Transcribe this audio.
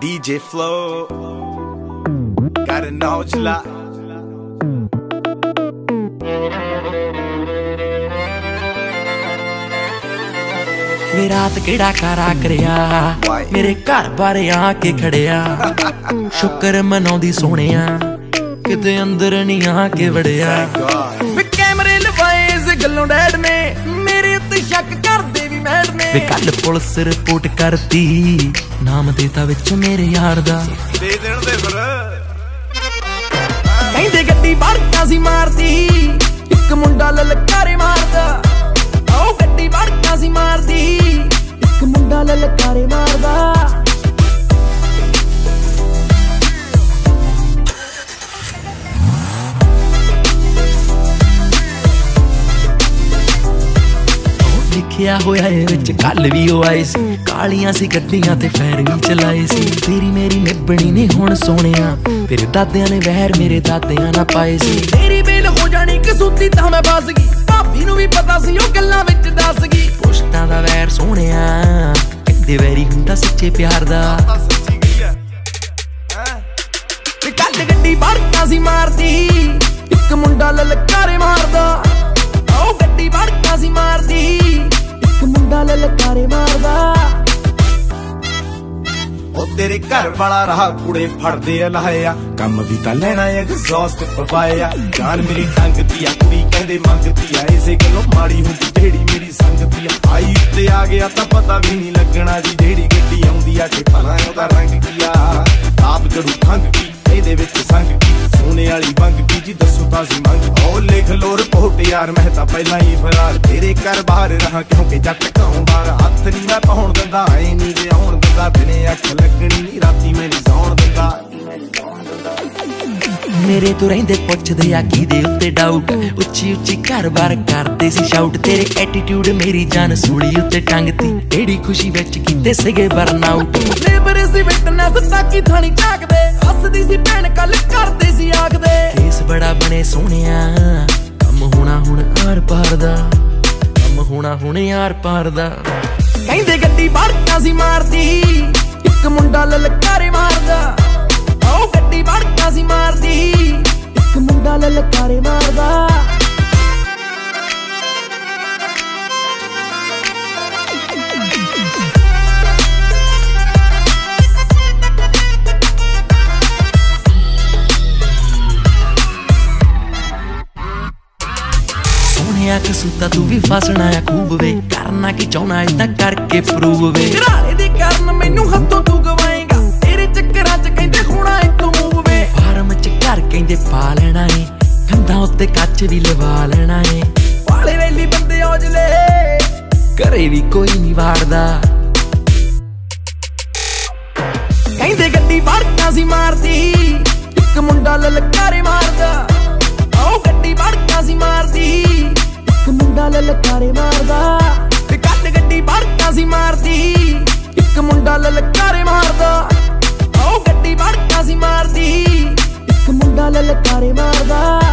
DJ Flow. Know you lot. ਵੇ ਰਾਤ ਕਿਹੜਾ ਕਾਰਾ ਕਰਿਆ? ਮੇਰੇ ਘਰ ਬਾਰੇ ਆ ਕੇ ਖੜਿਆ ਸ਼ੁਕਰ ਮਨਾਉਂਦੀ ਸੋਹਣਿਆ ਕਿਤੇ ਅੰਦਰ ਨਹੀਂ ਆ ਕੇ ਵੜਿਆ. ਵੇ ਕੈਮਰੇ ਲਵਾਏ ਇਸ ਗੱਲੋਂ ਡੈਡ ਨੇ ਵੀ ਮੈਡ ਨੇ ਵੇ ਕੱਲ ਪੁਲਿਸ ਰਿਪੋਰਟ ਕਰਤੀ ਨਾਮ ਦੇਤਾ ਵਿੱਚ ਮੇਰੇ ਯਾਰ ਦਾ ਦੇ ਦੇਣ ਦੇ ਫਿਰ ਕਹਿੰਦੇ ਗੱਡੀ ਵੜਕਾ ਸੀ ਮਾਰਦੀ ਇੱਕ ਮੁੰਡਾ ਲਲਕਾਰੇ ਲਿਖਿਆ ਹੋਇਆ ਏ ਵਿੱਚ ਕੱਲ ਵੀ ਉਹ ਆਏ ਸੀ। ਕਾਲੀਆਂ ਸੀ ਗੱਡੀਆਂ ਤੇ ਫੈਰ ਵੀ ਚਲਾਏ ਸੀ। ਤੇਰੀ ਮੇਰੀ ਨਿਭਣੀ ਨਹੀਂ ਹੁਣ ਸੋਹਣਿਆ। ਤੇਰੇ ਦਾਦਿਆਂ ਨੇ ਵਹਿਰ ਮੇਰੇ ਦਾਦਿਆਂ ਨਾ ਪਾਏ ਸੀ। ਤੇਰੀ ਬੇਲ ਹੋ ਜਾਣੀ ਕਸੂਤੀ ਤਾਂ ਮੈਂ ਫਸ ਗਈ। ਭਾਬੀ ਨੂੰ ਵੀ ਪਤਾ ਸੀ ਉਹ ਗੱਲਾਂ ਵਿੱਚ ਦੱਸ ਗਈ। ਪੁਸ਼ਤਾਂ ਦਾ ਵੈਰ ਸੋਹਣਿਆ। ਕਿੱਦੇ ਵੈਰੀ ਹੁੰਦਾ ਸੱਚੇ ਪਿਆਰ ਦਾ। ਤੇ ਕੱਲ ਗੱਡੀ ਵੜਕਾ ਸੀ ਮਾਰਦੀ। ਇੱਕ ਮੁੰਡਾ ਲਲਕਾਰੇ ਤੇਰੇ ਘਰ ਵਾਲਾ ਰਹਾ ਕੁੜੇ ਫੜਦੇ ਆ ਲਾਇਆ ਕੰਮ ਵੀ ਤਾਂ ਲੈਣਾ ਐਗਜ਼ੌਸਟ ਪਵਾਇਆ ਜਾਨ ਮੇਰੀ ਟੰਗਦੀ ਆ, ਕੁੜੀ ਕਹਿੰਦੇ ਮੰਗਦੀ ਆ। ਇਸੇ ਗੱਲੋਂ ਮਾੜੀ ਹੁੰਦੀ ਢੇੜੀ ਮੇਰੀ ਸੰਗਤੀ ਆ। ਆਈ ਉੱਤੇ ਆ ਗਿਆ ਤਾਂ ਪਤਾ ਵੀ ਨਹੀਂ ਲੱਗਣਾ ਜੀ, ਜਿਹੜੀ ਗੱਡੀ ਆਉਂਦੀ ਆ ਕਿ ਭਲਾ ਉਹਦਾ ਰੰਗ ਕੀ ਆ। ਆਪ ਜੜੂ ਖੰਗ ਕੀ ਇਹਦੇ ਵਿੱਚ ਸੰਗ ਕੀ ਸੋਨੇ ਵਾਲੀ ਵੰਗ ਕੀ ਜੀ ਦੱਸੋ ਤਾਂ ਸੀ ਮੰਗ ਉਹ ਲਿਖ ਲੋ ਰਿਪੋਰਟ ਯਾਰ, ਮੈਂ ਤਾਂ ਪਹਿਲਾਂ ਹੀ ਫਰਾਰ। ਤੇਰੇ ਘਰ ਬਾਹਰ ਰਹਾ, ਕਿਉਂਕਿ ਜੱਟ ਕਾਉਂਦਾ ਹੱਥ ਨਹੀਂ ਮੈਂ ਪਾਉਣ ਦਿੰਦਾ, ਐ ਨਹੀਂ ਜੇ ਦਿੰਦਾ ਦਿਨੇ ਅੱਖ ਲੱਗਣੀ ਰਾਤੀ ਮੈਂ ਨਹੀਂ ਸੌਣ ਦਿੰਦਾ। ਮੇਰੇ ਤੋਂ ਰਹਿੰਦੇ ਪੁੱਛਦੇ ਆ ਕਿਹਦੇ ਉੱਤੇ ਡਾਊਟ ਉੱਚੀ ਉੱਚੀ ਘਰ-ਬਾਰ ਕਰਦੇ ਸੀ ਸ਼ਾਊਟ ਤੇਰੇ ਐਟੀਟਿਊਡ ਮੇਰੀ ਜਾਨ ਸੂਲੀ ਉੱਤੇ ਟੰਗਤੀ। ਏੜੀ ਖੁਸ਼ੀ ਵਿੱਚ ਕੀਤੇ ਸੀਗੇ ਬਰਨਆਊਟ ਲੇਬਰ ਸੀ ਵਿਟਨੈਸ ਤਾਕੀ ਥਾਣੀ ਝਾਕਦੇ ਹੱਸਦੀ ਸੀ ਭੈਣ ਕੱਲ ਕਰਦੇ ਸੀ ਆਖਦੇ। ਕੇਸ ਬੜਾ ਬਣੇ ਸੋਹਣਿਆ। ਕੰਮ ਹੋਣਾ ਹੁਣ ਆਰ ਪਾਰ ਦਾ। ਕੰਮ ਹੋਣਾ ਹੁਣ ਆਰ ਪਾਰ ਦਾ। ਕਹਿੰਦੇ ਗੱਡੀ ਵੜਕਾ ਸੀ ਮਾਰਦੀ। ਇੱਕ ਮੁੰਡਾ ਲਲਕਾਰੇ ਸੋਹਣਿਆ ਕਸੂਤਾ ਤੂੰ ਵੀ ਫਸਣਾ ਆ ਖੂਬ ਵੇ। ਕਰਨਾ ਕੀ ਚਾਹਣਾ ਏਦਾਂ ਕਰਕੇ ਪ੍ਰੂਵ ਵੇ। ਘਰਾਲੇ ਦੇ ਕਾਰਨ ਮੈਨੂੰ ਹੱਥੋਂ ਤੂੰ ਗਵਾਏਗਾ। ਤੇਰੇ ਚੱਕਰਾਂ 'ਚ ਕਹਿੰਦੇ ਹੋਣਾ ਇੱਥੋਂ ਮੂਵ ਵੇ। ਫਾਰਮ 'ਚ ਘਰ ਕਹਿੰਦੇ ਪਾ ਲੈਣਾ ਏ। ਕੰਧਾਂ ਉੱਤੇ ਕੱਚ ਵੀ ਲਵਾ ਲੈਣਾ ਏ। ਵਾਲੇ ਵੇਲੀ ਬੰਦੇ ਔਜਲੇ। ਘਰੇ ਵੀ ਕੋਈ ਨਹੀਂ ਵਾੜਦਾ। ਕਹਿੰਦੇ ਗੱਡੀ ਵੜਕਾ ਸੀ ਮਾਰਦੀ। ਯਾਰੀ ਮਾਰਦਾ